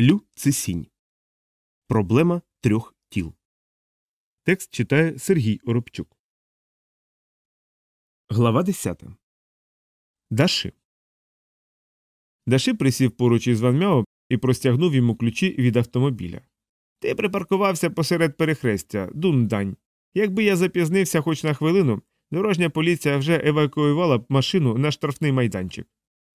Лю Цисінь. Проблема трьох тіл. Текст читає Сергій Оробчук. Глава 10. Даши. Даши присів поруч із Ван Мяо і простягнув йому ключі від автомобіля. Ти припаркувався посеред перехрестя, дундань. Якби я запізнився хоч на хвилину, дорожня поліція вже евакуювала б машину на штрафний майданчик.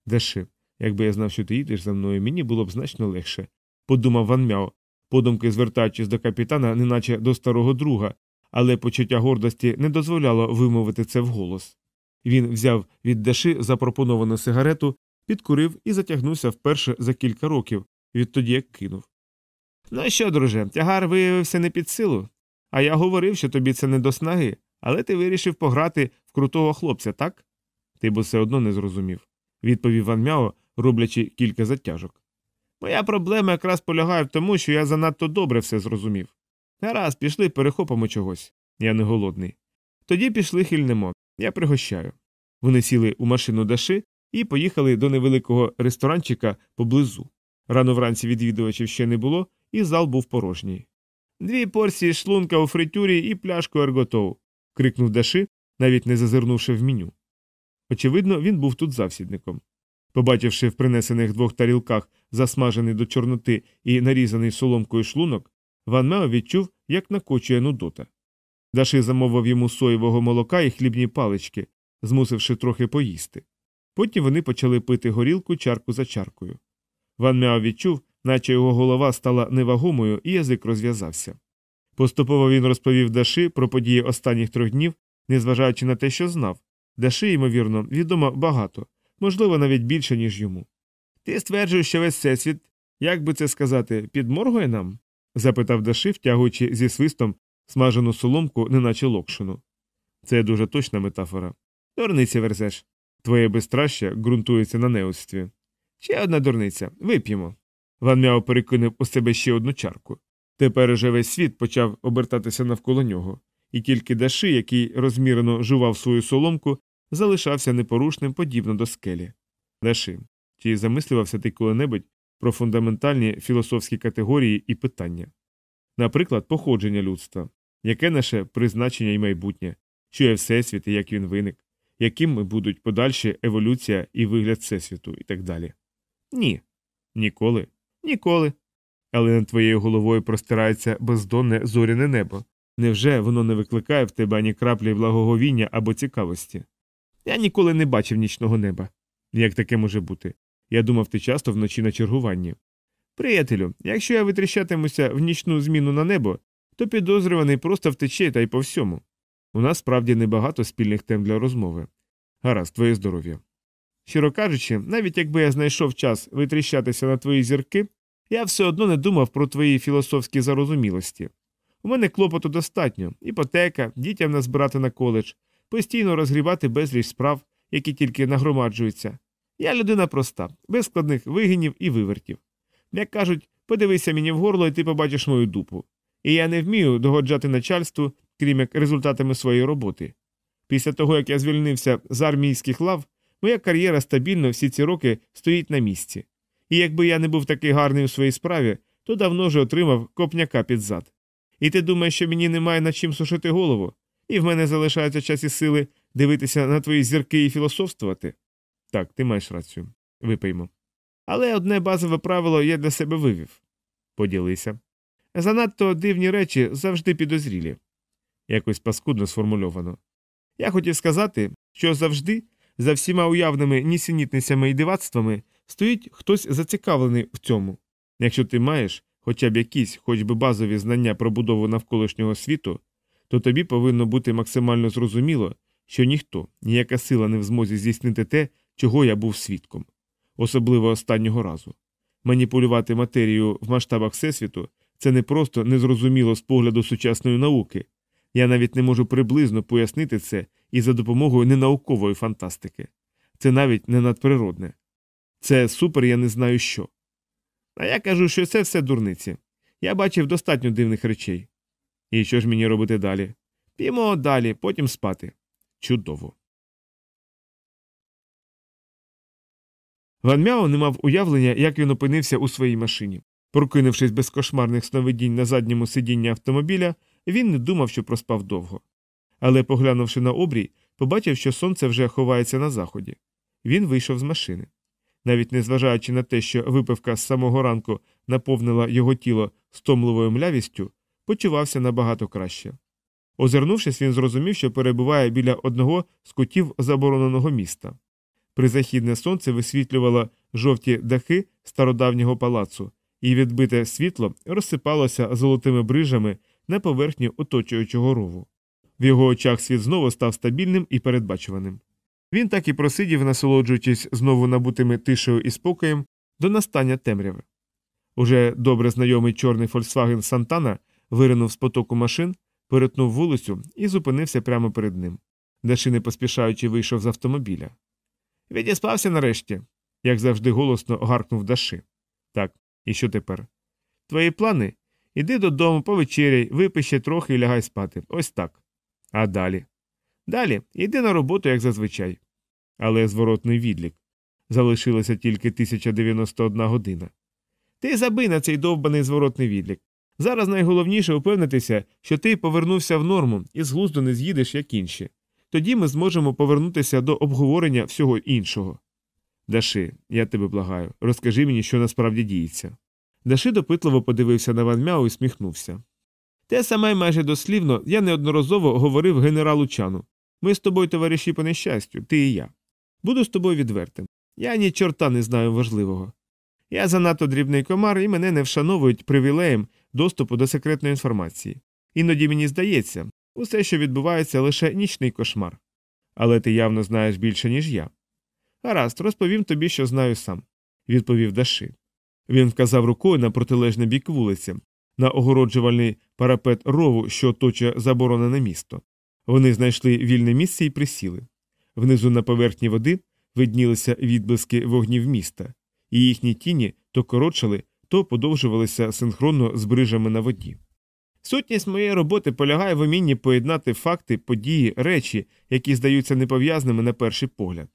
Даши, Якби я знав, що ти їдеш за мною, мені було б значно легше, подумав Ван Мяо, подумки звертаючись до капітана, неначе до старого друга, але почуття гордості не дозволяло вимовити це вголос. Він взяв від Даши запропоновану сигарету, підкурив і затягнувся вперше за кілька років, відтоді як кинув. Ну що, друже, тягар виявився не під силу. А я говорив, що тобі це не до снаги, але ти вирішив пограти в крутого хлопця, так? Ти б все одно не зрозумів, відповів Ван Мяо, роблячи кілька затяжок. Моя проблема якраз полягає в тому, що я занадто добре все зрозумів. Гаразд, пішли, перехопимо чогось. Я не голодний. Тоді пішли хильнемо, я пригощаю. Вони сіли у машину Даши і поїхали до невеликого ресторанчика поблизу. Рано вранці відвідувачів ще не було, і зал був порожній. Дві порції шлунка у фритюрі і пляшку ерготоу. крикнув Даши, навіть не зазирнувши в меню. Очевидно, він був тут завсідником. Побачивши в принесених двох тарілках засмажений до чорноти і нарізаний соломкою шлунок, Ван Мео відчув, як накочує нудота. Даши замовив йому соєвого молока і хлібні палички, змусивши трохи поїсти. Потім вони почали пити горілку чарку за чаркою. Ван Мяо відчув, наче його голова стала невагомою, і язик розв'язався. Поступово він розповів Даши про події останніх трьох днів, незважаючи на те, що знав. Даши, ймовірно, відомо багато, можливо, навіть більше, ніж йому. Ти стверджуєш, що весь всесвіт, як би це сказати, підморгує нам? запитав Даши, втягуючи зі свистом смажену соломку, неначе локшину. Це дуже точна метафора. Дурниця верзеш. Твоє безстраща ґрунтується на неостві. Ще одна дурниця. Вип'ємо. Ван Мяо перекинув у себе ще одну чарку. Тепер уже весь світ почав обертатися навколо нього, і тільки Даши, який розмірено жував свою соломку, залишався непорушним подібно до скелі. Даши, чи замислювався ти коли-небудь про фундаментальні філософські категорії і питання? Наприклад, походження людства, яке наше призначення і майбутнє, що є всесвіт і як він виник, якими будуть подальші еволюція і вигляд всесвіту і так далі? Ні. Ніколи. Ніколи. Але над твоєю головою простирається бездонне зоряне небо. Невже воно не викликає в тебе ані краплі благоговіння або цікавості? Я ніколи не бачив нічного неба. Як таке може бути? Я думав, ти часто вночі на чергуванні. Приятелю, якщо я витріщатимуся в нічну зміну на небо, то підозрюваний просто втече та й по всьому. У нас справді небагато спільних тем для розмови. Гаразд, твоє здоров'я. Щиро кажучи, навіть якби я знайшов час витріщатися на твої зірки, я все одно не думав про твої філософські зарозумілості. У мене клопоту достатньо іпотека, дітям назбирати на коледж, постійно розгрібати безліч справ, які тільки нагромаджуються. Я людина проста, без складних вигинів і вивертів. Як кажуть, подивися мені в горло, і ти побачиш мою дупу. І я не вмію догоджати начальству, крім як результатами своєї роботи. Після того, як я звільнився з армійських лав, моя кар'єра стабільно всі ці роки стоїть на місці. І якби я не був такий гарний у своїй справі, то давно вже отримав копняка під зад. І ти думаєш, що мені немає над чим сушити голову, і в мене залишається час і сили дивитися на твої зірки і філософствувати? Так, ти маєш рацію. Випиймо. Але одне базове правило я для себе вивів поділися. Занадто дивні речі завжди підозрілі. Якось паскудно сформульовано. Я хотів сказати, що завжди, за всіма уявними нісенітницями і дивацтвами, стоїть хтось зацікавлений в цьому. Якщо ти маєш хоча б якісь, хоч би базові знання про будову навколишнього світу, то тобі повинно бути максимально зрозуміло, що ніхто, ніяка сила не в змозі здійснити те, чого я був свідком, особливо останнього разу. Маніпулювати матерію в масштабах всесвіту це не просто незрозуміло з погляду сучасної науки. Я навіть не можу приблизно пояснити це і за допомогою ненаукової фантастики. Це навіть не надприродне. Це супер, я не знаю що. А я кажу, що це все дурниці. Я бачив достатньо дивних речей. І що ж мені робити далі? П'ємо далі, потім спати. Чудово. Ван Мяо не мав уявлення, як він опинився у своїй машині. Прокинувшись без кошмарних сновидінь на задньому сидінні автомобіля, він не думав, що проспав довго. Але, поглянувши на обрій, побачив, що сонце вже ховається на заході. Він вийшов з машини. Навіть незважаючи на те, що випивка з самого ранку наповнила його тіло стомливою млявістю, почувався набагато краще. Озирнувшись, він зрозумів, що перебуває біля одного з кутів забороненого міста. Призахідне сонце висвітлювало жовті дахи стародавнього палацу, і відбите світло розсипалося золотими брижами на поверхні оточуючого рову. В його очах світ знову став стабільним і передбачуваним. Він так і просидів, насолоджуючись знову набутими тишею і спокоєм до настання темряви. Уже добре знайомий чорний Volkswagen Сантана виринув з потоку машин, перетнув вулицю і зупинився прямо перед ним. Даши, не поспішаючи, вийшов з автомобіля. Відіспався нарешті, як завжди голосно гаркнув Даши. Так, і що тепер? Твої плани? Іди додому, повечеряй, випий ще трохи і лягай спати. Ось так. А далі. Далі йди на роботу, як зазвичай. Але зворотний відлік. Залишилося тільки 1091 година. Ти забий на цей довбаний зворотний відлік. Зараз найголовніше упевнитися, що ти повернувся в норму і з глузду не з'їдеш, як інші. Тоді ми зможемо повернутися до обговорення всього іншого. Даши, я тебе благаю, розкажи мені, що насправді діється. Даши допитливо подивився на Ван Мяу і сміхнувся. Те саме майже дослівно я неодноразово говорив генералу Чану. Ми з тобою товариші по нещастю, ти і я. Буду з тобою відвертим. Я ні чорта не знаю важливого. Я занадто дрібний комар, і мене не вшановують привілеєм доступу до секретної інформації. Іноді мені здається, усе, що відбувається, лише нічний кошмар. Але ти явно знаєш більше, ніж я. Гаразд, розповім тобі, що знаю сам, відповів Даши. Він вказав рукою на протилежний бік вулиці, на огороджувальний парапет рову, що оточує заборонене місто. Вони знайшли вільне місце і присіли. Внизу на поверхні води виднілися відблиски вогнів міста, і їхні тіні то коротшали, то подовжувалися синхронно з брижами на воді. Сутність моєї роботи полягає в умінні поєднати факти, події, речі, які здаються непов'язними на перший погляд.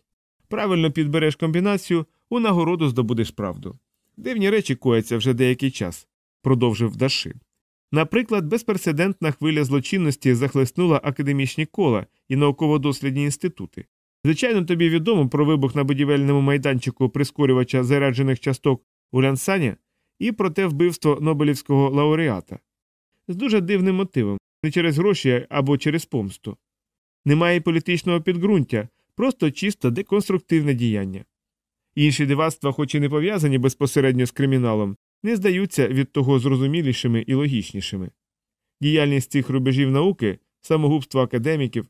Правильно підбереш комбінацію, у нагороду здобудеш правду. Дивні речі кояться вже деякий час, продовжив Даши. Наприклад, безпрецедентна хвиля злочинності захлеснула академічні кола і науково-дослідні інститути. Звичайно, тобі відомо про вибух на будівельному майданчику прискорювача заряджених часток у Лянсані і про те вбивство Нобелівського лауреата. З дуже дивним мотивом не через гроші або через помсту. Немає політичного підґрунтя, просто чисто деконструктивне діяння. Інші дивацтва, хоч і не пов'язані безпосередньо з криміналом, не здаються від того зрозумілішими і логічнішими. Діяльність цих рубежів науки, самогубство академіків,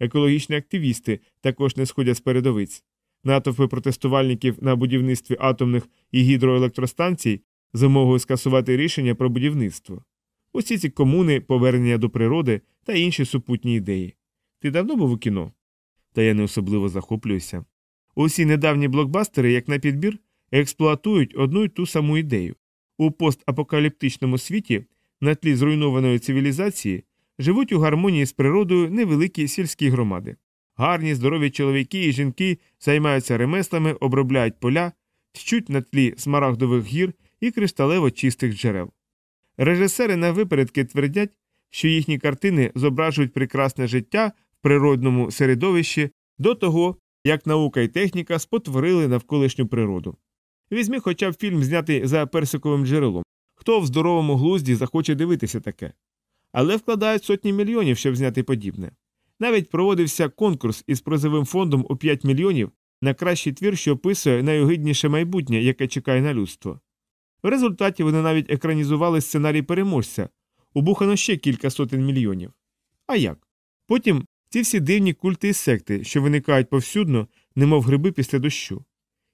екологічні активісти також не сходять з передовиць, натовпи протестувальників на будівництві атомних і гідроелектростанцій вимогою скасувати рішення про будівництво. Усі ці комуни, повернення до природи та інші супутні ідеї. Ти давно був у кіно? Та я не особливо захоплююся. Усі недавні блокбастери, як на підбір, експлуатують одну й ту саму ідею. У постапокаліптичному світі, на тлі зруйнованої цивілізації, живуть у гармонії з природою невеликі сільські громади. Гарні, здорові чоловіки і жінки займаються ремеслами, обробляють поля, тчуть на тлі смарагдових гір і кришталево чистих джерел. Режисери на випередки твердять, що їхні картини зображують прекрасне життя в природному середовищі до того, як наука і техніка спотворили навколишню природу. Візьми хоча б фільм, знятий за персиковим джерелом. Хто в здоровому глузді захоче дивитися таке? Але вкладають сотні мільйонів, щоб зняти подібне. Навіть проводився конкурс із призовим фондом у 5 мільйонів на кращий твір, що описує найогидніше майбутнє, яке чекає на людство. В результаті вони навіть екранізували сценарій переможця, убухано ще кілька сотень мільйонів. А як? Потім ці всі дивні культи і секти, що виникають повсюдно, немов гриби після дощу.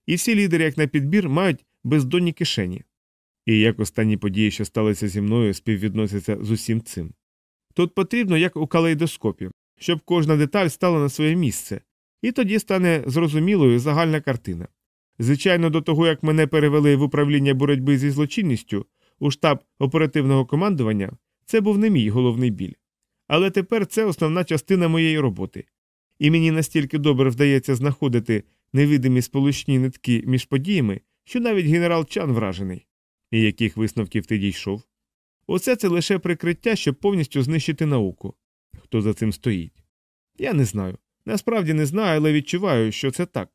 І всі лідери, як на підбір, мають бездонні кишені. І як останні події, що сталися зі мною, співвідносяться з усім цим. Тут потрібно, як у калейдоскопі, щоб кожна деталь стала на своє місце, і тоді стане зрозумілою загальна картина. Звичайно, до того, як мене перевели в управління боротьби зі злочинністю, у штаб оперативного командування, це був не мій головний біль. Але тепер це основна частина моєї роботи. І мені настільки добре вдається знаходити невидимі сполучні нитки між подіями, що навіть генерал Чан вражений. І яких висновків ти дійшов? Усе це лише прикриття, щоб повністю знищити науку. Хто за цим стоїть? Я не знаю. Насправді не знаю, але відчуваю, що це так.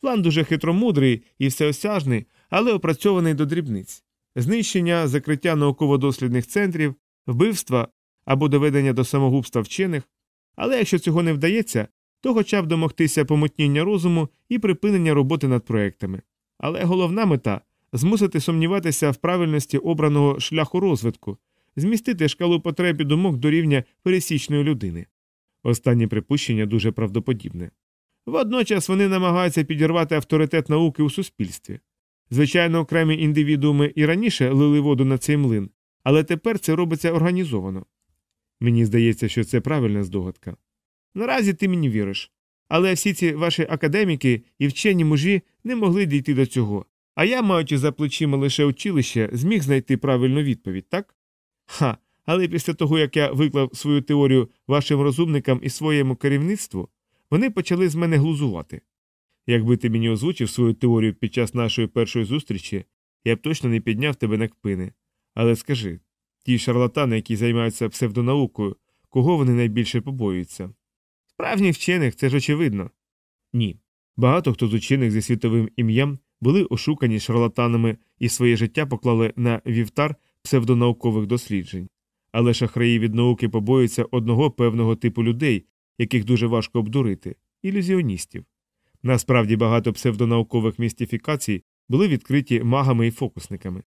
План дуже хитромудрий і всеосяжний, але опрацьований до дрібниць знищення, закриття науково-дослідних центрів, вбивства або доведення до самогубства вчених. Але якщо цього не вдається, то хоча б домогтися помутніння розуму і припинення роботи над проектами. Але головна мета змусити сумніватися в правильності обраного шляху розвитку, змістити шкалу потреб і думок до рівня пересічної людини. Останнє припущення дуже правдоподібне. Водночас вони намагаються підірвати авторитет науки у суспільстві. Звичайно, окремі індивідууми і раніше лили воду на цей млин, але тепер це робиться організовано. Мені здається, що це правильна здогадка. Наразі ти мені віриш. Але всі ці ваші академіки і вчені мужі не могли дійти до цього, а я, маючи за плечима лише училище, зміг знайти правильну відповідь, так? Ха, але після того, як я виклав свою теорію вашим розумникам і своєму керівництву, вони почали з мене глузувати. Якби ти мені озвучив свою теорію під час нашої першої зустрічі, я б точно не підняв тебе на кпини. Але скажи ті шарлатани, які займаються псевдонаукою, кого вони найбільше побоюються? Справжніх вчених це ж очевидно. Ні. Багато хто з учених зі світовим ім'ям були ошукані шарлатанами і своє життя поклали на вівтар псевдонаукових досліджень. Але шахраї від науки побоюються одного певного типу людей, яких дуже важко обдурити ілюзіоністів. Насправді багато псевдонаукових містифікацій були відкриті магами і фокусниками.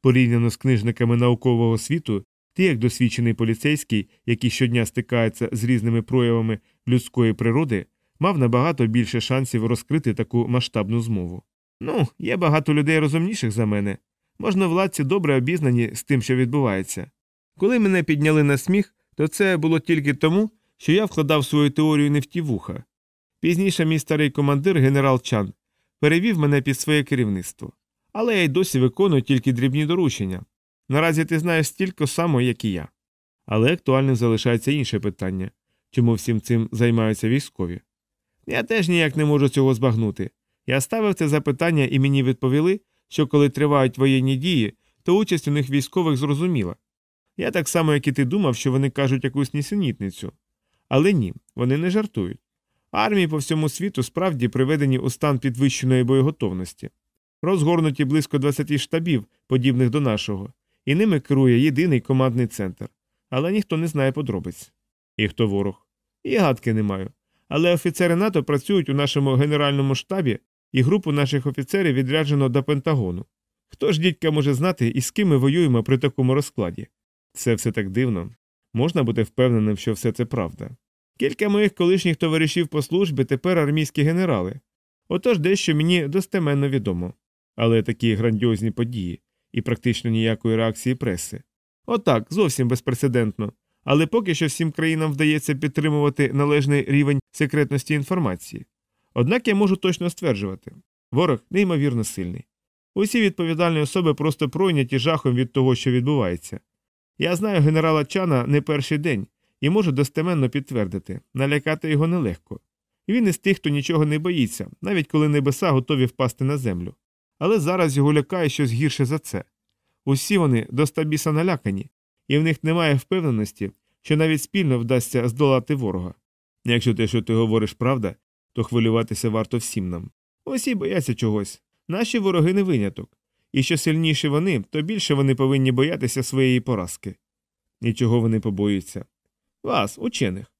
Порівняно з книжниками наукового світу, ти, як досвідчений поліцейський, який щодня стикається з різними проявами людської природи, мав набагато більше шансів розкрити таку масштабну змову. Ну, є багато людей розумніших за мене. Можна владці добре обізнані з тим, що відбувається. Коли мене підняли на сміх, то це було тільки тому, що я вкладав свою теорію не в ті вуха. Пізніше мій старий командир, генерал Чан, перевів мене під своє керівництво. Але я й досі виконую тільки дрібні доручення. Наразі ти знаєш стільки само, як і я. Але актуальним залишається інше питання чому всім цим займаються військові. Я теж ніяк не можу цього збагнути. Я ставив це запитання і мені відповіли, що коли тривають воєнні дії, то участь у них військових зрозуміла. Я так само, як і ти думав, що вони кажуть якусь нісенітницю. Але ні, вони не жартують. Армії по всьому світу справді приведені у стан підвищеної боєготовності, розгорнуті близько 20 штабів, подібних до нашого, і ними керує єдиний командний центр. Але ніхто не знає подробиць. І хто ворог? І гадки не маю. Але офіцери НАТО працюють у нашому генеральному штабі, і групу наших офіцерів відряджено до Пентагону. Хто ж дідька може знати, і з ким ми воюємо при такому розкладі? Це все так дивно. Можна бути впевненим, що все це правда. Кілька моїх колишніх товаришів по службі тепер армійські генерали. Отож дещо мені достеменно відомо. Але такі грандіозні події і практично ніякої реакції преси. Отак, зовсім безпрецедентно. Але поки що всім країнам вдається підтримувати належний рівень секретності інформації. Однак я можу точно стверджувати ворог неймовірно сильний. Усі відповідальні особи просто пройняті жахом від того, що відбувається. Я знаю генерала Чана не перший день і можу достеменно підтвердити налякати його нелегко. Він із тих, хто нічого не боїться, навіть коли небеса готові впасти на землю. Але зараз його лякає щось гірше за це. Усі вони до стабіса налякані, і в них немає впевненості, що навіть спільно вдасться здолати ворога. Якщо те, що ти говориш, правда, то хвилюватися варто всім нам. Усі бояться чогось. Наші вороги не виняток. І що сильніші вони, то більше вони повинні боятися своєї поразки. Нічого вони побоюються. Вас, учених.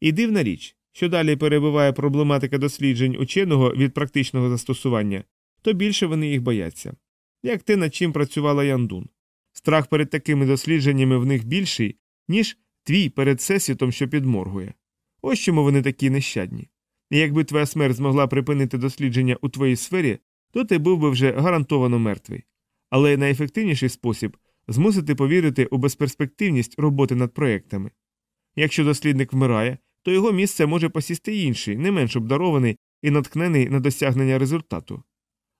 І дивна річ, що далі перебуває проблематика досліджень ученого від практичного застосування, то більше вони їх бояться. Як те, над чим працювала Яндун. Страх перед такими дослідженнями в них більший, ніж твій перед всесвітом, що підморгує. Ось чому вони такі нещадні. І якби твоя смерть змогла припинити дослідження у твоїй сфері, то ти був би вже гарантовано мертвий. Але найефективніший спосіб змусити повірити у безперспективність роботи над проектами. Якщо дослідник вмирає, то його місце може посісти інший, не менш обдарований і наткнений на досягнення результату.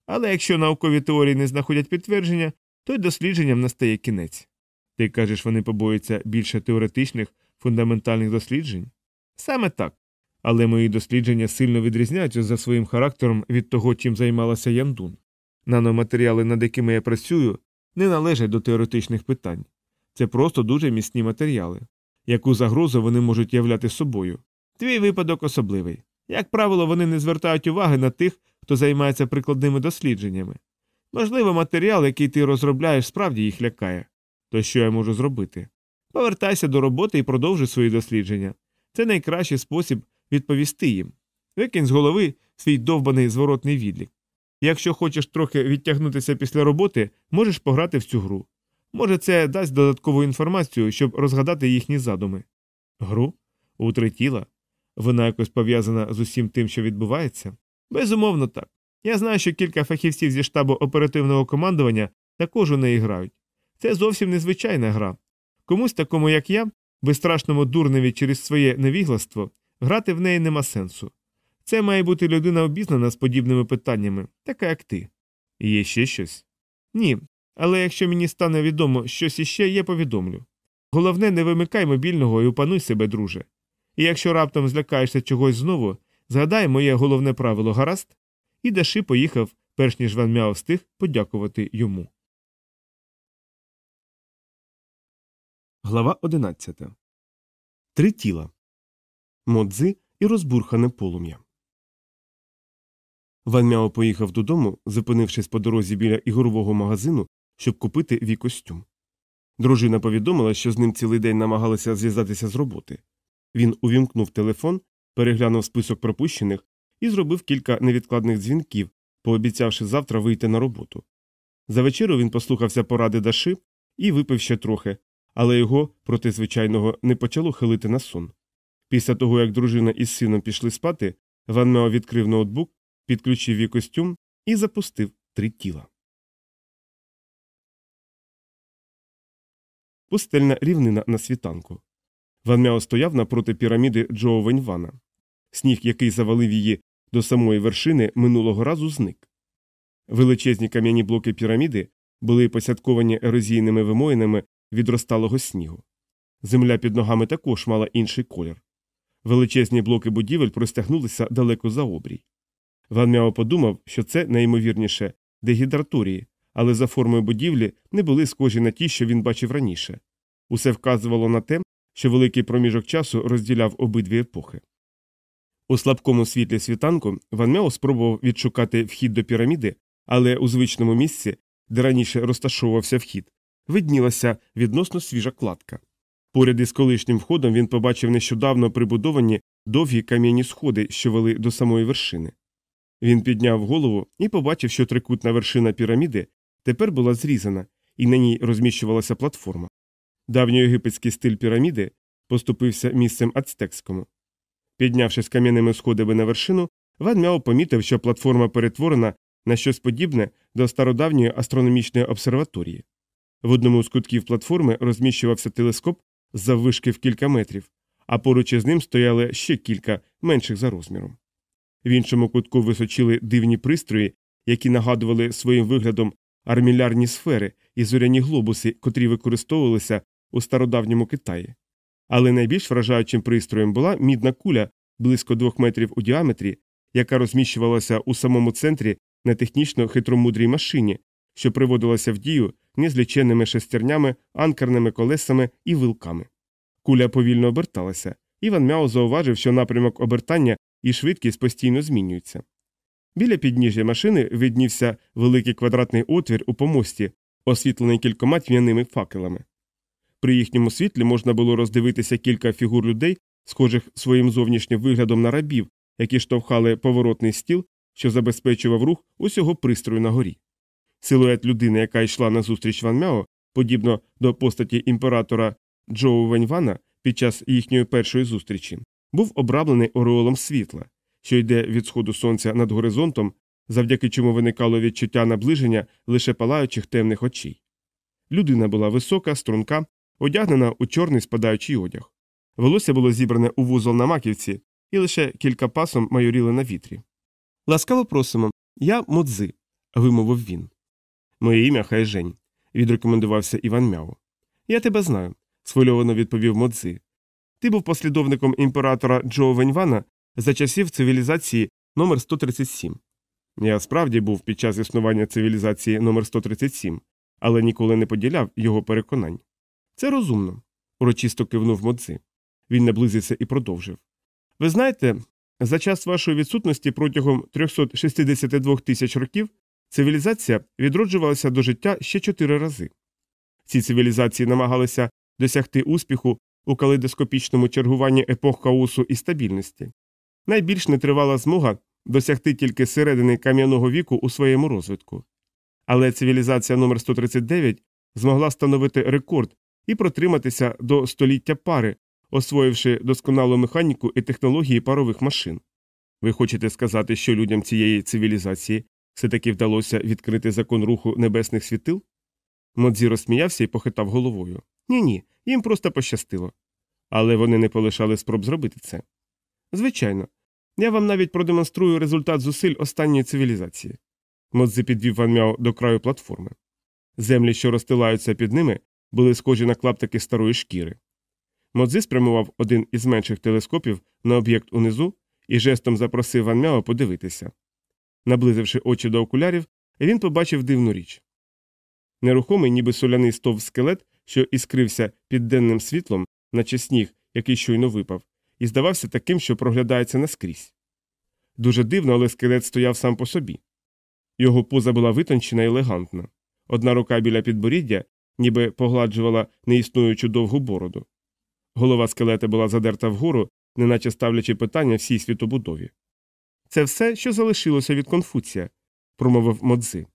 Але якщо наукові теорії не знаходять підтвердження, то й дослідженням настає кінець. Ти кажеш, вони побоюються більше теоретичних, фундаментальних досліджень? Саме так. Але мої дослідження сильно відрізняються за своїм характером від того, чим займалася Яндун. Наноматеріали, над якими я працюю, не належать до теоретичних питань. Це просто дуже міцні матеріали. Яку загрозу вони можуть являти собою? Твій випадок особливий. Як правило, вони не звертають уваги на тих, хто займається прикладними дослідженнями. Можливо, матеріал, який ти розробляєш, справді їх лякає. То що я можу зробити? Повертайся до роботи і продовжуй свої дослідження. Це найкращий спосіб відповісти їм. Викинь з голови свій довбаний зворотний відлік. Якщо хочеш трохи відтягнутися після роботи, можеш пограти в цю гру. Може, це дасть додаткову інформацію, щоб розгадати їхні задуми. Гру? У три тіла? Вона якось пов'язана з усім тим, що відбувається? Безумовно, так. Я знаю, що кілька фахівців зі штабу оперативного командування також у неї грають. Це зовсім незвичайна гра. Комусь такому, як я, безстрашному дурневі через своє невігластво, грати в неї нема сенсу. Це має бути людина обізнана з подібними питаннями, така як ти. Є ще щось? Ні. Але якщо мені стане відомо щось іще, я повідомлю. Головне, не вимикай мобільного і опануй себе, друже. І якщо раптом злякаєшся чогось знову, згадай моє головне правило гаразд, і Даши поїхав, перш ніж Ван Мяо встиг подякувати йому. Глава 11. Три тіла. Модзи і розбурхане полум'я. Ван Мяо поїхав додому, зупинившись по дорозі біля ігрового магазину, щоб купити вій костюм. Дружина повідомила, що з ним цілий день намагалися зв'язатися з роботи. Він увімкнув телефон, переглянув список пропущених і зробив кілька невідкладних дзвінків, пообіцявши завтра вийти на роботу. За вечерю він послухався поради Даши і випив ще трохи, але його проти звичайного не почало хилити на сон. Після того, як дружина із сином пішли спати, Ван Мео відкрив ноутбук, підключив її костюм і запустив три тіла. Пустельна рівнина на світанку. Ван Мяо стояв напроти піраміди Джоу Веньвана. Сніг, який завалив її до самої вершини, минулого разу зник. Величезні кам'яні блоки піраміди були посядковані ерозійними вимоїнами від розталого снігу. Земля під ногами також мала інший колір. Величезні блоки будівель простягнулися далеко за обрій. Ван Мяо подумав, що це найімовірніше дегідраторії, але за формою будівлі не були схожі на ті, що він бачив раніше. Усе вказувало на те, що великий проміжок часу розділяв обидві епохи. У слабкому світлі світанку Ван Мяо спробував відшукати вхід до піраміди, але у звичному місці, де раніше розташовувався вхід, виднілася відносно свіжа кладка. Поряд із колишнім входом він побачив нещодавно прибудовані довгі кам'яні сходи, що вели до самої вершини. Він підняв голову і побачив, що трикутна вершина піраміди тепер була зрізана, і на ній розміщувалася платформа. Давньоєгипетський стиль піраміди поступився місцем ацтекському. Піднявшись кам'яними сходами на вершину, Ван Мяо помітив, що платформа перетворена на щось подібне до стародавньої астрономічної обсерваторії. В одному з кутків платформи розміщувався телескоп заввишки в кілька метрів, а поруч із ним стояли ще кілька менших за розміром. В іншому кутку височили дивні пристрої, які нагадували своїм виглядом армілярні сфери і зоряні глобуси, котрі використовувалися у стародавньому Китаї. Але найбільш вражаючим пристроєм була мідна куля близько двох метрів у діаметрі, яка розміщувалася у самому центрі на технічно хитромудрій машині, що приводилася в дію незліченними шестернями, анкерними колесами і вилками. Куля повільно оберталася, Іван Мяо зауважив, що напрямок обертання і швидкість постійно змінюються. Біля підніжжя машини виднівся великий квадратний отвір у помості, освітлений кількома тьмяними факелами. При їхньому світлі можна було роздивитися кілька фігур людей, схожих своїм зовнішнім виглядом на рабів, які штовхали поворотний стіл, що забезпечував рух усього пристрою на горі. Силует людини, яка йшла назустріч Ван Мяо, подібно до постаті імператора Джоу Веньвана під час їхньої першої зустрічі, був обрамлений ореолом світла, що йде від сходу сонця над горизонтом, завдяки чому виникало відчуття наближення лише палаючих темних очей. Людина була висока, струнка, одягнена у чорний спадаючий одяг. Волосся було зібране у вузол на маківці, і лише кілька пасом майоріли на вітрі. Ласкаво просимо, я Модзи, вимовив він. Моє ім'я Хайжень, відрекомендувався Іван Мяу. Я тебе знаю, схвильовано відповів Модзи. Ти був послідовником імператора Джо Веньвана за часів цивілізації номер 137 Я справді був під час існування цивілізації номер 137 але ніколи не поділяв його переконань. Це розумно, урочисто кивнув Модзи. Він наблизився і продовжив. Ви знаєте, за час вашої відсутності протягом 362 тисяч років цивілізація відроджувалася до життя ще чотири рази. Ці цивілізації намагалися досягти успіху у калейдоскопічному чергуванні епох хаосу і стабільності. Найбільш нетривала змога досягти тільки середини кам'яного віку у своєму розвитку. Але цивілізація номер 139 змогла встановити рекорд і протриматися до століття пари, освоївши досконалу механіку і технології парових машин. Ви хочете сказати, що людям цієї цивілізації все таки вдалося відкрити закон руху небесних світил? Модзі розсміявся і похитав головою. Ні, ні, їм просто пощастило. Але вони не полишали спроб зробити це. Звичайно, я вам навіть продемонструю результат зусиль останньої цивілізації. Модзи підвів Ван Мяо до краю платформи. Землі, що розстилаються під ними, були схожі на клаптики старої шкіри. Модзи спрямував один із менших телескопів на об'єкт унизу і жестом запросив Ван Мяо подивитися. Наблизивши очі до окулярів, він побачив дивну річ. Нерухомий, ніби соляний стовп скелет, що іскрився під денним світлом, наче сніг, який щойно випав, і здавався таким, що проглядається наскрізь. Дуже дивно, але скелет стояв сам по собі. Його поза була витончена і елегантна. Одна рука біля підборіддя, ніби погладжувала неіснуючу довгу бороду. Голова скелета була задерта вгору, неначе ставлячи питання всій світобудові. Це все, що залишилося від Конфуція, промовив Модзи.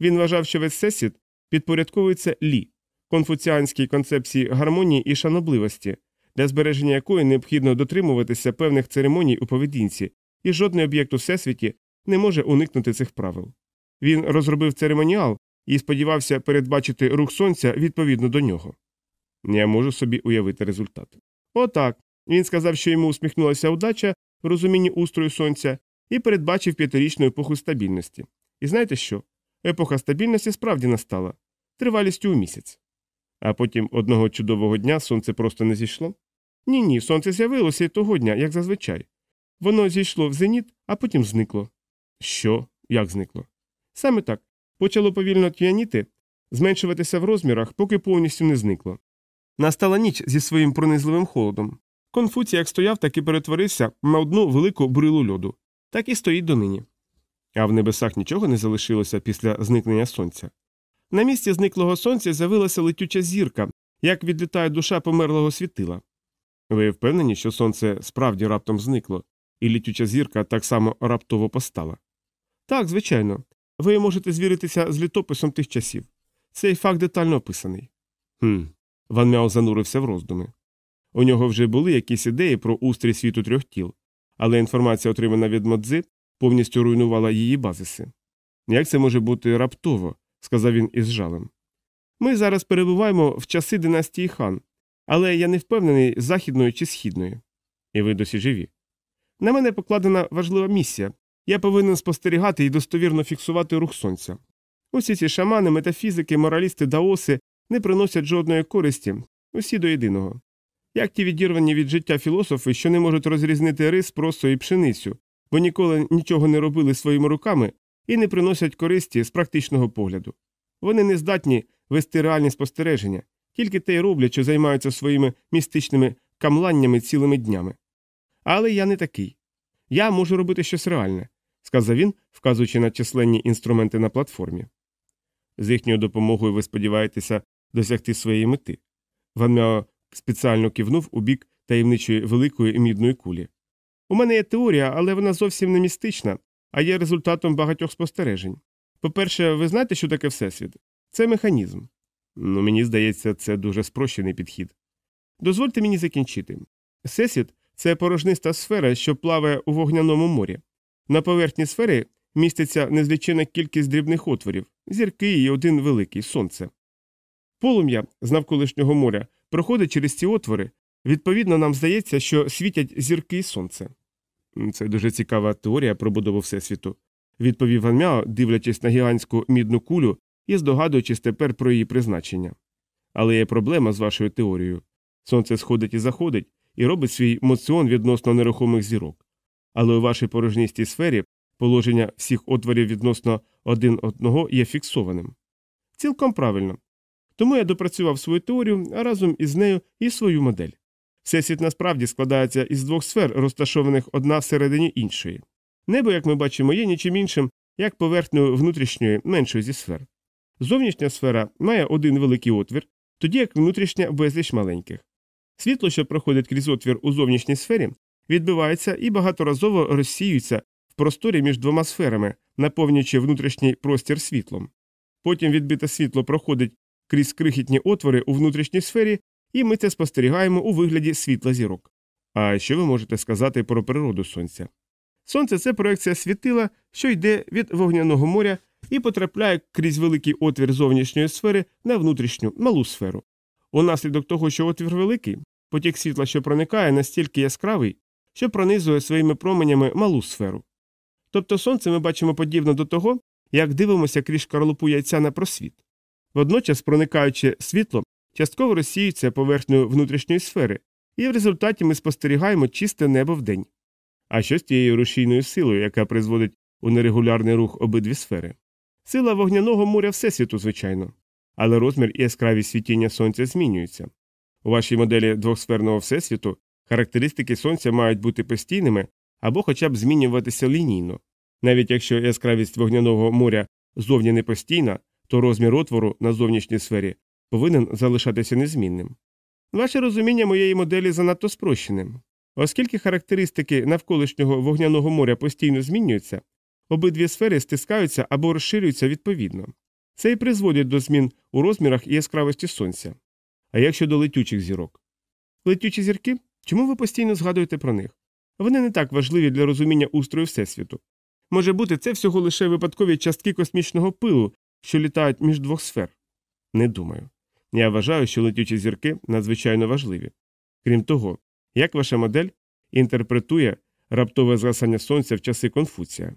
Він вважав, що весь всесвіт підпорядковується лі, конфуціанській концепції гармонії і шанобливості, для збереження якої необхідно дотримуватися певних церемоній у поведінці, і жодний об'єкт у всесвіті не може уникнути цих правил. Він розробив церемоніал і сподівався передбачити рух сонця відповідно до нього. Я можу собі уявити результат. Отак. Він сказав, що йому усміхнулася удача в розумінні устрою сонця і передбачив п'ятирічну епоху стабільності. І знаєте що? Епоха стабільності справді настала тривалістю у місяць. А потім одного чудового дня сонце просто не зійшло? Ні, ні, сонце з'явилося і того дня, як зазвичай. Воно зійшло в зеніт, а потім зникло. Що? Як зникло? Саме так. Почало повільно т'яніти, зменшуватися в розмірах, поки повністю не зникло. Настала ніч зі своїм пронизливим холодом. Конфуцій як стояв, так і перетворився на одну велику брилу льоду, так і стоїть донині. А в небесах нічого не залишилося після зникнення сонця. На місці зниклого сонця з'явилася летюча зірка, як відлітає душа померлого світила. Ви впевнені, що сонце справді раптом зникло, і літюча зірка так само раптово постала? Так, звичайно. Ви можете звіритися з літописом тих часів. Цей факт детально описаний. Хм. Ван Мяо занурився в роздуми. У нього вже були якісь ідеї про устрій світу трьох тіл, але інформація, отримана від Модзи, повністю руйнувала її базиси. Як це може бути раптово? сказав він із жалем. Ми зараз перебуваємо в часи династії хан, але я не впевнений, західної чи східної. І ви досі живі. На мене покладена важлива місія. Я повинен спостерігати і достовірно фіксувати рух сонця. Усі ці шамани, метафізики, моралісти, даоси не приносять жодної користі, усі до єдиного. Як ті відірвані від життя філософи, що не можуть розрізнити рис, просо і пшеницю, бо ніколи нічого не робили своїми руками і не приносять користі з практичного погляду. Вони не здатні вести реальні спостереження, тільки те й роблять, що займаються своїми містичними камланнями цілими днями. Але я не такий. Я можу робити щось реальне, сказав він, вказуючи на численні інструменти на платформі. З їхньою допомогою ви сподіваєтеся досягти своєї мети. Ван Мяо спеціально кивнув у бік таємничої великої мідної кулі. У мене є теорія, але вона зовсім не містична, а є результатом багатьох спостережень. По-перше, ви знаєте, що таке Всесвіт? Це механізм. Ну, мені здається, це дуже спрощений підхід. Дозвольте мені закінчити. Всесвіт це порожниста сфера, що плаває у вогняному морі. На поверхні сфери міститься незлічена кількість дрібних отворів, зірки і один великий сонце. Полум'я з навколишнього моря проходить через ці отвори, відповідно, нам здається, що світять зірки і сонце. Це дуже цікава теорія про будову Всесвіту, відповів Ван Мяо, дивлячись на гігантську мідну кулю і здогадуючись тепер про її призначення. Але є проблема з вашою теорією. Сонце сходить і заходить і робить свій моціон відносно нерухомих зірок. Але у вашій порожністій сфері положення всіх отворів відносно один одного є фіксованим. Цілком правильно. Тому я допрацював свою теорію, а разом із нею і свою модель. Всесвіт насправді складається із двох сфер, розташованих одна всередині іншої. Небо, як ми бачимо, є нічим іншим, як поверхнею внутрішньої меншої зі сфер. Зовнішня сфера має один великий отвір, тоді як внутрішня безліч маленьких. Світло, що проходить крізь отвір у зовнішній сфері, відбивається і багаторазово розсіюється в просторі між двома сферами, наповнюючи внутрішній простір світлом. Потім відбите світло проходить крізь крихітні отвори у внутрішній сфері, і ми це спостерігаємо у вигляді світла зірок. А що ви можете сказати про природу сонця? Сонце це проекція світила, що йде від вогняного моря і потрапляє крізь великий отвір зовнішньої сфери на внутрішню малу сферу. Унаслідок того, що отвір великий, потік світла, що проникає, настільки яскравий, що пронизує своїми променями малу сферу. Тобто сонце ми бачимо подібно до того, як дивимося крізь шкарлупу яйця на просвіт. Водночас, проникаючи світло, частково розсіюється поверхнею внутрішньої сфери, і в результаті ми спостерігаємо чисте небо вдень. А що з тією рушійною силою, яка призводить у нерегулярний рух обидві сфери? Сила вогняного моря Всесвіту, звичайно, але розмір і яскравість світіння сонця змінюються. У вашій моделі двохсферного всесвіту характеристики сонця мають бути постійними або хоча б змінюватися лінійно. Навіть якщо яскравість вогняного моря зовні не постійна, то розмір отвору на зовнішній сфері повинен залишатися незмінним. Ваше розуміння моєї моделі занадто спрощеним. Оскільки характеристики навколишнього вогняного моря постійно змінюються, обидві сфери стискаються або розширюються відповідно. Це і призводить до змін у розмірах і яскравості сонця. А як щодо летючих зірок? Летючі зірки? Чому ви постійно згадуєте про них? Вони не так важливі для розуміння устрою Всесвіту. Може бути, це всього лише випадкові частки космічного пилу, що літають між двох сфер? Не думаю. Я вважаю, що летючі зірки надзвичайно важливі. Крім того, як ваша модель інтерпретує раптове згасання сонця в часи Конфуція?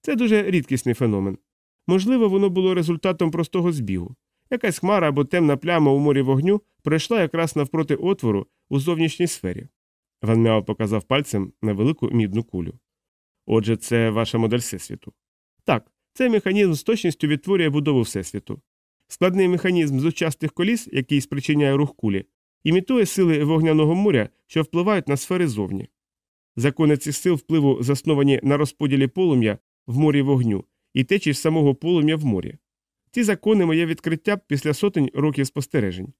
Це дуже рідкісний феномен. Можливо, воно було результатом простого збігу. Якась хмара або темна пляма у морі вогню пройшла якраз навпроти отвору у зовнішній сфері. Ван Мяо показав пальцем на велику мідну кулю. Отже, це ваша модель Всесвіту. Так, цей механізм з точністю відтворює будову Всесвіту. Складний механізм з участих коліс, який спричиняє рух кулі, імітує сили вогняного моря, що впливають на сфери зовні. Закони цих сил впливу засновані на розподілі полум'я в морі вогню і течі самого полум'я в морі. Ці закони моє відкриття після сотень років спостережень.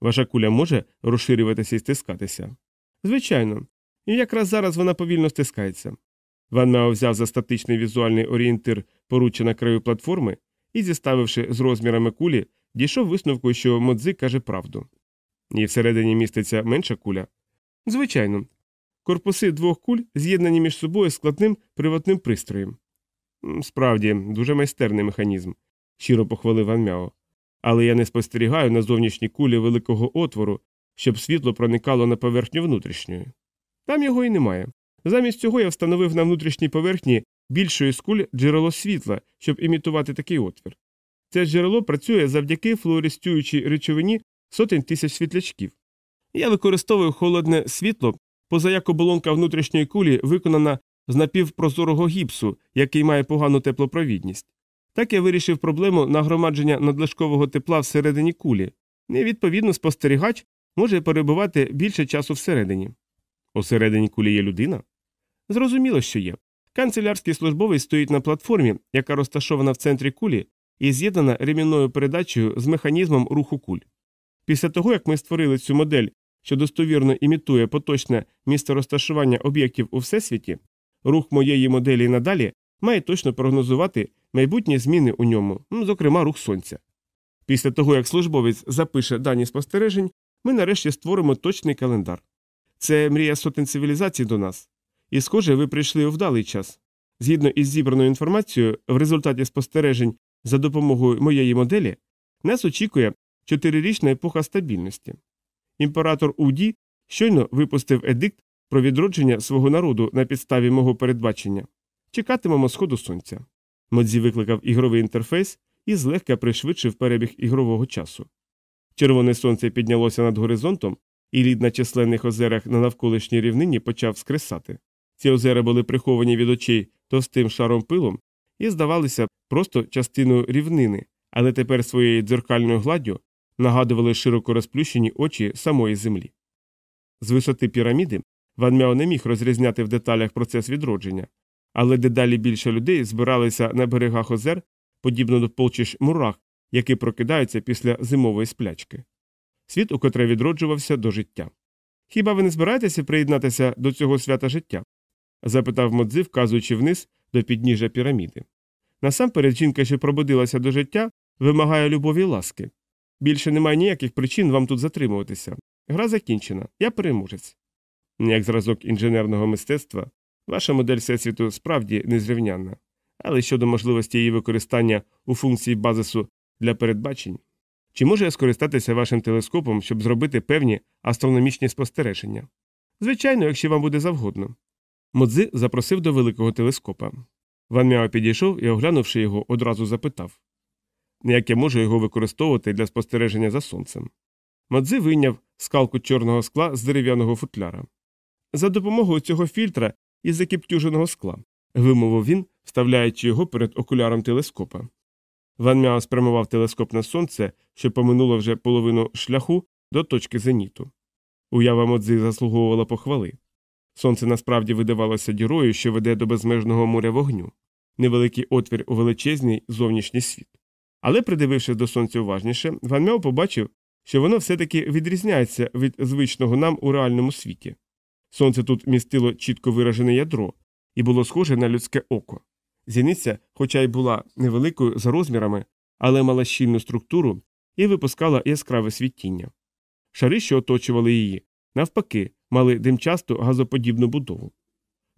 Ваша куля може розширюватися і стискатися. Звичайно, і якраз зараз вона повільно стискається. Ван Мяо взяв за статичний візуальний орієнтир поруччя на краю платформи і, зіставивши з розмірами кулі, дійшов висновку, що Модзи каже правду. І всередині міститься менша куля. Звичайно, корпуси двох куль з'єднані між собою складним приватним пристроєм. Справді, дуже майстерний механізм, щиро похвалив Ван Мяо. Але я не спостерігаю на зовнішній кулі великого отвору, щоб світло проникало на поверхню внутрішньої. Там його і немає. Замість цього я встановив на внутрішній поверхні більшої скуль джерело світла, щоб імітувати такий отвір. Це джерело працює завдяки флуорестюючій речовині сотень тисяч світлячків. Я використовую холодне світло, поза як оболонка внутрішньої кулі виконана з напівпрозорого гіпсу, який має погану теплопровідність. Так я вирішив проблему нагромадження надлишкового тепла всередині кулі, і, відповідно, спостерігач може перебувати більше часу всередині. Усередині кулі є людина? Зрозуміло, що є. Канцелярський службовець стоїть на платформі, яка розташована в центрі кулі, і з'єднана ремінною передачею з механізмом руху куль. Після того, як ми створили цю модель, що достовірно імітує поточне місце розташування об'єктів у всесвіті, рух моєї моделі надалі має точно прогнозувати майбутні зміни у ньому, зокрема рух сонця. Після того, як службовець запише дані спостережень, ми нарешті створимо точний календар. Це мрія сотень цивілізацій до нас. І, схоже, ви прийшли у вдалий час. Згідно із зібраною інформацією, в результаті спостережень за допомогою моєї моделі нас очікує чотирирічна епоха стабільності. Імператор Уді щойно випустив едикт про відродження свого народу на підставі мого передбачення. Чекатимемо сходу сонця. Модзі викликав ігровий інтерфейс і злегка пришвидшив перебіг ігрового часу. Червоне сонце піднялося над горизонтом, і лід на численних озерах на навколишній рівнині почав скресати. Ці озера були приховані від очей товстим шаром пилом і здавалися просто частиною рівнини, але тепер своєю дзеркальною гладдю нагадували широко розплющені очі самої землі. З висоти піраміди Ван Мяо не міг розрізняти в деталях процес відродження, але дедалі більше людей збиралися на берегах озер, подібно до полчищ мурах, які прокидаються після зимової сплячки. Світ, укотре відроджувався до життя. Хіба ви не збираєтеся приєднатися до цього свята життя? Запитав Модзи, вказуючи вниз до підніжжя піраміди. Насамперед, жінка, що пробудилася до життя, вимагає любові й ласки. Більше немає ніяких причин вам тут затримуватися. Гра закінчена, я переможець. Як зразок інженерного мистецтва, ваша модель всесвіту справді незрівнянна, але щодо можливості її використання у функції базису для передбачень, чи можу я скористатися вашим телескопом, щоб зробити певні астрономічні спостереження? Звичайно, якщо вам буде завгодно. Модзи запросив до великого телескопа. Ван Мяо підійшов і, оглянувши його, одразу запитав як я можу його використовувати для спостереження за сонцем. Модзи вийняв скалку чорного скла з дерев'яного футляра. За допомогою цього фільтра із закіптюженого скла, вимовив він, вставляючи його перед окуляром телескопа. Ван Мяо спрямував телескоп на сонце, що поминуло вже половину шляху до точки зеніту. Уява Модзи заслуговувала похвали. Сонце насправді видавалося дірою, що веде до безмежного моря вогню, невеликий отвір у величезний зовнішній світ. Але, придивившись до сонця уважніше, Ван Мяо побачив, що воно все-таки відрізняється від звичного нам у реальному світі. Сонце тут містило чітко виражене ядро і було схоже на людське око. Зіниця, хоча й була невеликою за розмірами, але мала щільну структуру і випускала яскраве світіння. Шари, що оточували її, навпаки, мали димчасту газоподібну будову.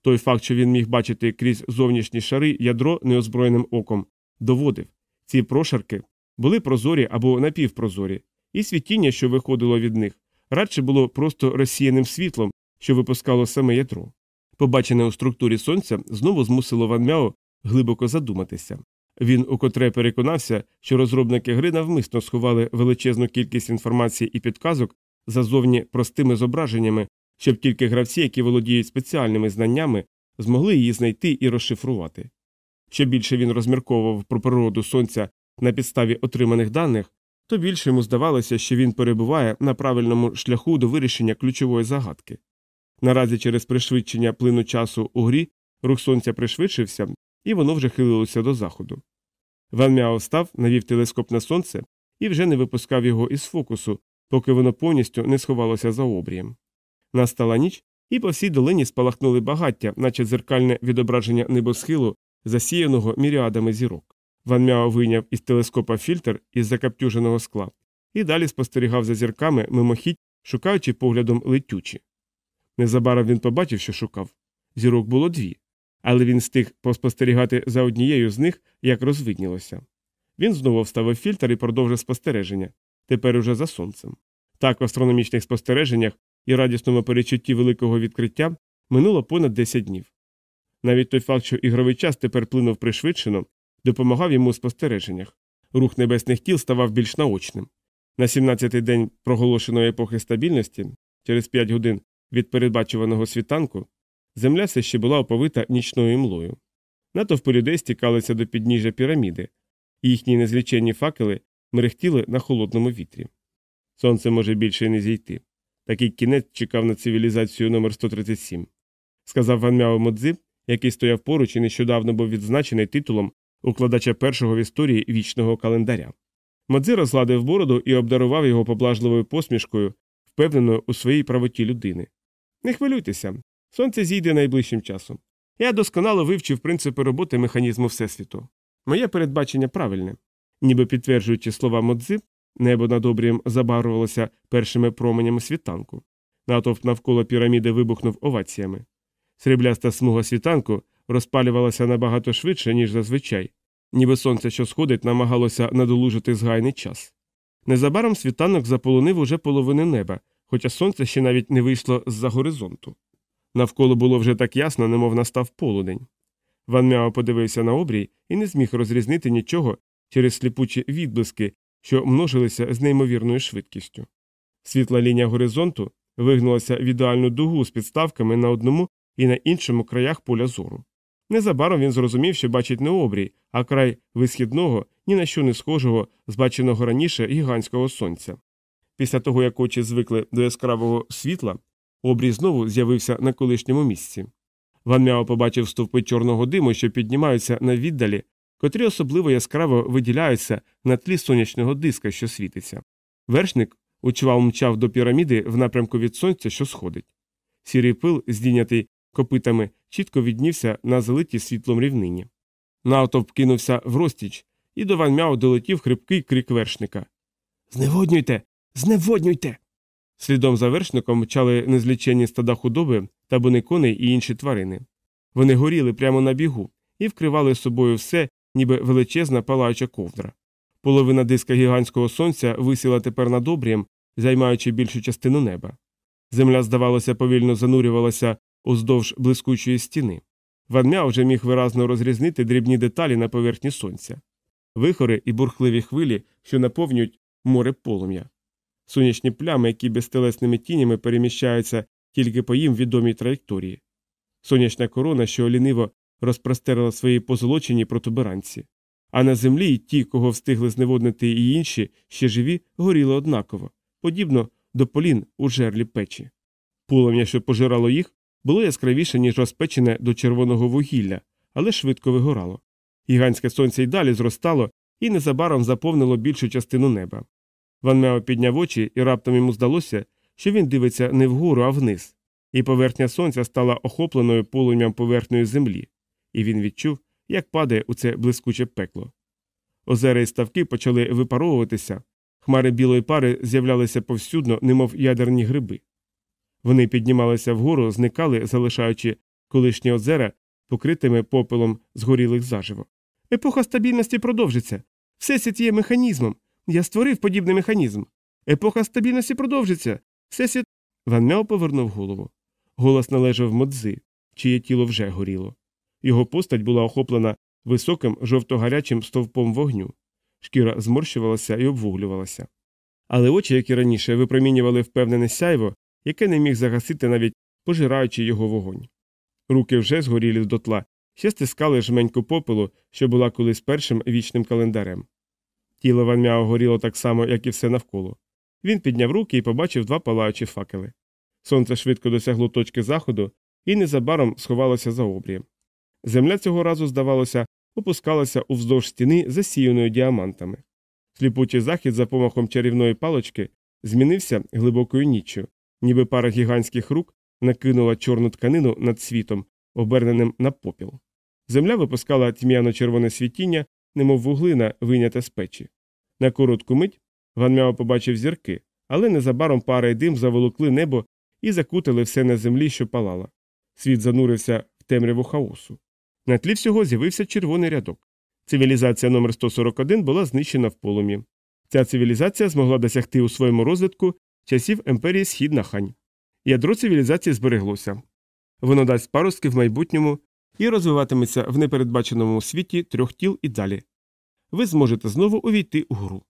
Той факт, що він міг бачити крізь зовнішні шари ядро неозброєним оком, доводив ці прошарки були прозорі або напівпрозорі, і світіння, що виходило від них, радше було просто розсіяним світлом, що випускало саме ядро. Побачене у структурі сонця знову змусило Ван Мяо глибоко задуматися. Він укотре переконався, що розробники гри навмисно сховали величезну кількість інформації і підказок зазовні простими зображеннями, щоб тільки гравці, які володіють спеціальними знаннями, змогли її знайти і розшифрувати. Що більше він розмірковував про природу сонця на підставі отриманих даних, то більше йому здавалося, що він перебуває на правильному шляху до вирішення ключової загадки. Наразі через пришвидшення плину часу у грі рух сонця пришвидшився, і воно вже хилилося до заходу. Ван Мяо встав, навів телескоп на сонце і вже не випускав його із фокусу, поки воно повністю не сховалося за обрієм. Настала ніч, і по всій долині спалахнули багаття, наче дзеркальне відображення небосхилу засіяного міріадами зірок. Ван Мяо вийняв із телескопа фільтр із закаптюженого скла і далі спостерігав за зірками мимохідь, шукаючи поглядом летючі. Незабаром він побачив, що шукав. Зірок було дві, але він встиг поспостерігати за однією з них, як розвиднілося. Він знову вставив фільтр і продовжив спостереження, тепер уже за сонцем. Так в астрономічних спостереженнях і радісному перечутті великого відкриття минуло понад 10 днів. Навіть той факт, що ігровий час тепер плинув пришвидшено, допомагав йому у спостереженнях. Рух небесних тіл ставав більш наочним. На 17-й день проголошеної епохи стабільності, через 5 годин від передбачуваного світанку, земля все ще була оповита нічною млою. Натовпи людей стікалися до підніжжя піраміди, і їхні незліченні факели мерехтіли на холодному вітрі. Сонце може більше не зійти. Такий кінець чекав на цивілізацію номер 137 сказав Ван Мяо Модзи, який стояв поруч і нещодавно був відзначений титулом укладача першого в історії вічного календаря. Модзи розгладив бороду і обдарував його поблажливою посмішкою, впевненою у своїй правоті людини. Не хвилюйтеся, сонце зійде найближчим часом. Я досконало вивчив принципи роботи механізму Всесвіту. Моє передбачення правильне. Ніби підтверджуючи слова Модзи, небо над обрієм забарвувалося першими променями світанку. Натовп навколо піраміди вибухнув оваціями. Срібляста смуга світанку розпалювалася набагато швидше, ніж зазвичай, ніби сонце, що сходить, намагалося надолужити згайний час. Незабаром світанок заполонив уже половини неба, хоча сонце ще навіть не вийшло з за горизонту. Навколо було вже так ясно, немов настав полудень. Ван Мяо подивився на обрій і не зміг розрізнити нічого через сліпучі відблиски, що множилися з неймовірною швидкістю. Світла лінія горизонту вигнулася в ідеальну дугу з підставками на одному і на іншому краях поля зору. Незабаром він зрозумів, що бачить не обрій, а край висхідного, ні на що не схожого з баченого раніше гігантського сонця. Після того, як очі звикли до яскравого світла, обрій знову з'явився на колишньому місці. Ван Мяо побачив стовпи чорного диму, що піднімаються на віддалі, котрі особливо яскраво виділяються на тлі сонячного диска, що світиться. Вершник учвал мчав до піраміди в напрямку від сонця, що сходить. Сірий пил, здійнятий копитами, чітко віднівся на залитій світлом рівнині. Натовп кинувся в розтіч, і до Ван Мяо долетів хрипкий крик вершника Зневоднюйте! Зневоднюйте! Слідом за вершником мчали незліченні стада худоби, табуни коней і інші тварини. Вони горіли прямо на бігу і вкривали собою все, ніби величезна палаюча ковдра. Половина диска гігантського сонця висіла тепер над обрієм, займаючи більшу частину неба. Земля, здавалося, повільно занурювалася уздовж блискучої стіни. Ван Мя вже міг виразно розрізнити дрібні деталі на поверхні сонця, вихори і бурхливі хвилі, що наповнюють море полум'я, сонячні плями, які безтелесними тінями переміщаються тільки по їм відомій траєкторії, сонячна корона, що ліниво розпростерла свої позолочені протуберанці. А на землі ті, кого встигли зневоднити і інші, ще живі, горіли однаково, подібно до полін у жерлі печі. Полум'я, що пожирало їх, було яскравіше, ніж розпечене до червоного вугілля, але швидко вигорало. Гігантське сонце й далі зростало і незабаром заповнило більшу частину неба. Ван Мео підняв очі, і раптом йому здалося, що він дивиться не вгору, а вниз, і поверхня сонця стала охопленою полум'ям поверхньої землі, і він відчув, як падає у це блискуче пекло. Озера і ставки почали випаровуватися, хмари білої пари з'являлися повсюдно, немов ядерні гриби. Вони піднімалися вгору, зникали, залишаючи колишні озера покритими попелом згорілих заживо. Епоха стабільності продовжиться. Всесвіт є механізмом. Я створив подібний механізм. Епоха стабільності продовжиться. Всесвіт. Ван Мяо повернув голову. Голос належав модзи, чиє тіло вже горіло. Його постать була охоплена високим жовто-гарячим стовпом вогню. Шкіра зморщувалася і обвуглювалася. Але очі, які раніше випромінювали впевнене сяйво, яке не міг загасити навіть пожираючи його вогонь. Руки вже згорілі дотла, ще стискали жменьку попелу, що була колись першим вічним календарем. Тіло Ван Мяо горіло так само, як і все навколо. Він підняв руки і побачив два палаючі факели. Сонце швидко досягло точки заходу і незабаром сховалося за обрієм. Земля цього разу, здавалося, опускалася уздовж стіни, засіяною діамантами. Сліпучий захід за помахом чарівної палочки змінився глибокою ніччю, ніби пара гігантських рук накинула чорну тканину над світом, оберненим на попіл. Земля випускала тьмяно червоне світіння, немов вуглина, вийнята з печі. На коротку мить Ван Мяо побачив зірки, але незабаром пара й дим заволокли небо і закутили все на землі, що палала. Світ занурився в темряву хаосу. На тлі всього з'явився червоний рядок. Цивілізація номер 141 була знищена в полум'ї. Ця цивілізація змогла досягти у своєму розвитку часів імперії Східна Хань. Ядро цивілізації збереглося. Воно дасть паростки в майбутньому і розвиватиметься в непередбаченому світі трьох тіл і далі. Ви зможете знову увійти у гру.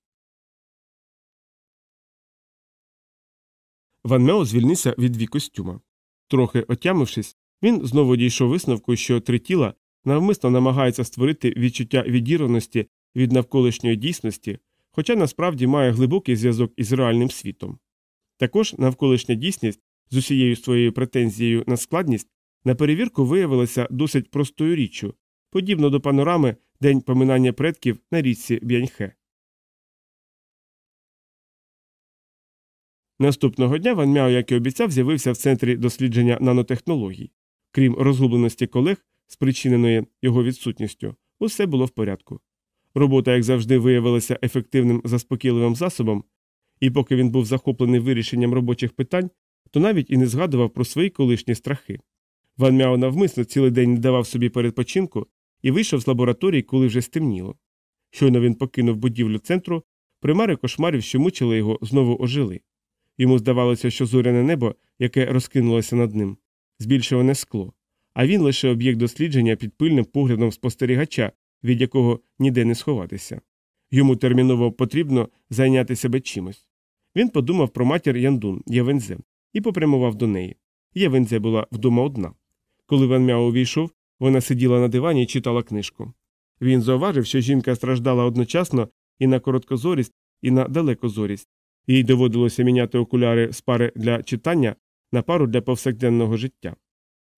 Ван Мео звільнився від дві костюма. Трохи отямившись, він знову дійшов висновку, що три тіла навмисно намагається створити відчуття відірваності від навколишньої дійсності, хоча насправді має глибокий зв'язок із реальним світом. Також навколишня дійсність з усією своєю претензією на складність на перевірку виявилася досить простою річчю, подібно до панорами День поминання предків на річці Б'яньхе. Наступного дня Ван Мяо, як і обіцяв, з'явився в центрі дослідження нанотехнологій. Крім розгубленості колег, спричиненої його відсутністю, усе було в порядку. Робота, як завжди, виявилася ефективним заспокійливим засобом, і поки він був захоплений вирішенням робочих питань, то навіть і не згадував про свої колишні страхи. Ван Мяо навмисно цілий день не давав собі передпочинку і вийшов з лабораторії, коли вже стемніло. Щойно він покинув будівлю центру, примари кошмарів, що мучили його, знову ожили. Йому здавалося, що зоряне небо, яке розкинулося над ним, збільшуване скло, а він лише об'єкт дослідження під пильним поглядом спостерігача, від якого ніде не сховатися. Йому терміново потрібно зайняти себе чимось. Він подумав про матір Яндун Євензе і попрямував до неї. Євензе була вдома одна. Коли Ван Мяо увійшов, вона сиділа на дивані і читала книжку. Він зауважив, що жінка страждала одночасно і на короткозорість, і на далекозорість. Їй доводилося міняти окуляри з пари для читання на пару для повсякденного життя.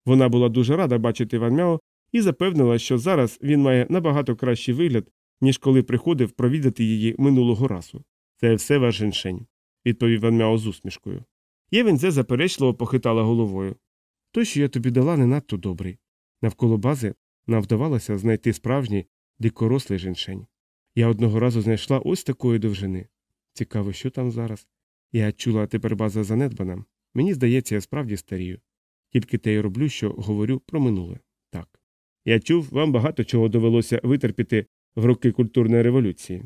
Вона була дуже рада бачити Ван Мяо і запевнила, що зараз він має набагато кращий вигляд, ніж коли приходив провідати її минулого разу. Це все ваш женшень, відповів Ван Мяо з усмішкою. Євензе заперечливо похитала головою. Той, що я тобі дала, не надто добрий. Навколо бази нам вдавалося знайти справжній дикорослий женшень. Я одного разу знайшла ось такої довжини. Цікаво, що там зараз. Я чула тепер база занедбана. Мені здається, я справді старію. Тільки те й роблю, що говорю про минуле. Так. Я чув, вам багато чого довелося витерпіти в роки культурної революції.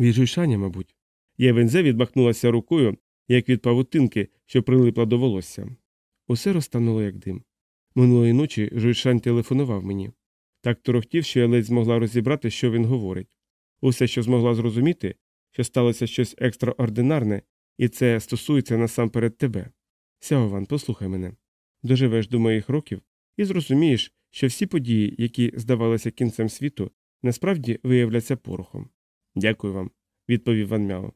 Від жуйшання, мабуть. Євензе відмахнулася рукою, як від павутинки, що прилипла до волосся. Усе розтануло, як дим. Минулої ночі Жуйшань телефонував мені. Так торохтів, що я ледь змогла розібрати, що він говорить. Усе, що змогла зрозуміти, що сталося щось екстраординарне, і це стосується насамперед тебе. Сяован, послухай мене. Доживеш до моїх років і зрозумієш, що всі події, які здавалися кінцем світу, насправді виявляться порохом. Дякую вам, відповів Ван Мяо.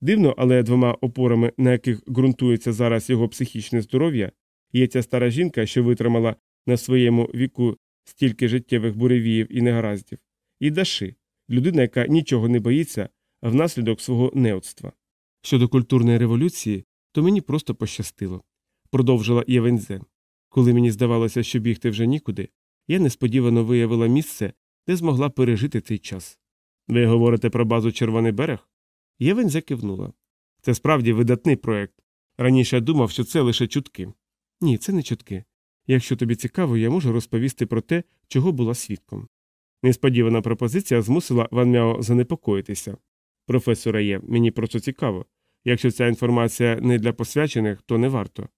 Дивно, але двома опорами, на яких ґрунтується зараз його психічне здоров'я, є ця стара жінка, що витримала на своєму віку стільки життєвих буревіїв і негараздів, і Даши, людина, яка нічого не боїться внаслідок свого неоцтва. Щодо культурної революції, то мені просто пощастило, продовжила Євензе. Коли мені здавалося, що бігти вже нікуди, я несподівано виявила місце, де змогла пережити цей час. Ви говорите про базу Червоний берег? Євензе кивнула. Це справді видатний проект. Раніше я думав, що це лише чутки. Ні, це не чутки. Якщо тобі цікаво, я можу розповісти про те, чого була свідком. Несподівана пропозиція змусила Ван Мяо занепокоїтися. Професора є, мені просто цікаво. Якщо ця інформація не для посвячених, то не варто.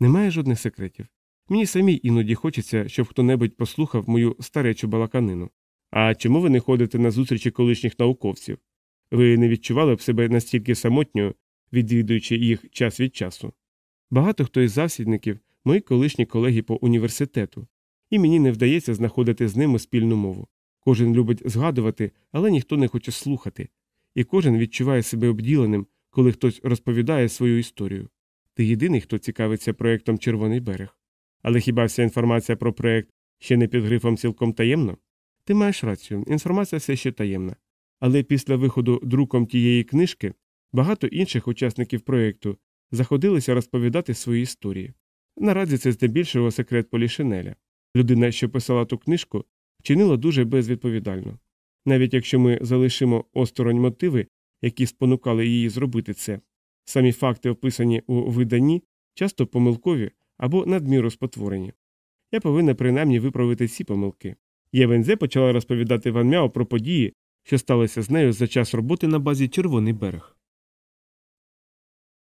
Немає жодних секретів. Мені самій іноді хочеться, щоб хто небудь послухав мою старечу балаканину. А чому ви не ходите на зустрічі колишніх науковців? Ви не відчували б себе настільки самотньою, відвідуючи їх час від часу? Багато хто із завсідників мої колишні колеги по університету, і мені не вдається знаходити з ними спільну мову. Кожен любить згадувати, але ніхто не хоче слухати, і кожен відчуває себе обділеним, коли хтось розповідає свою історію. Ти єдиний, хто цікавиться проєктом Червоний берег. Але хіба вся інформація про проєкт ще не під грифом цілком таємно? Ти маєш рацію, інформація все ще таємна. Але після виходу друком тієї книжки багато інших учасників проєкту заходилися розповідати свої історії. Наразі це здебільшого секрет Полішинеля. Людина, що писала ту книжку, вчинила дуже безвідповідально. Навіть якщо ми залишимо осторонь мотиви, які спонукали її зробити це, самі факти, описані у виданні, часто помилкові або надміру спотворені. Я повинна принаймні виправити ці помилки. Євензе почала розповідати Ван Мяо про події, що сталося з нею за час роботи на базі Червоний берег.